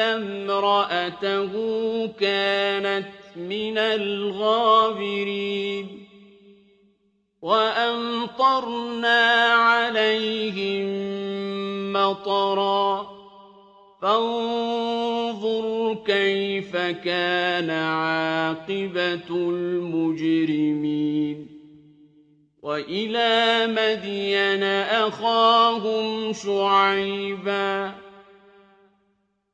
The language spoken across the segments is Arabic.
إلا امرأته كانت من الغابرين وأمطرنا عليهم مطرًا فانظر كيف كان عاقبة المجرمين وإلى مدين أخاهم شعيبا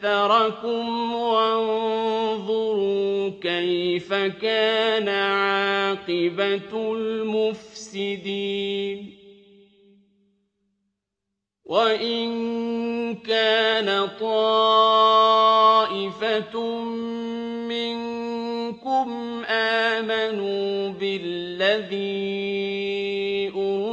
فَكَثَّرَكُمْ وَانظُرُوا كَيْفَ كَانَ عَاقِبَةُ الْمُفْسِدِينَ وَإِن كَانَ طَائِفَةٌ مِّنكُمْ آمَنُوا بِالَّذِي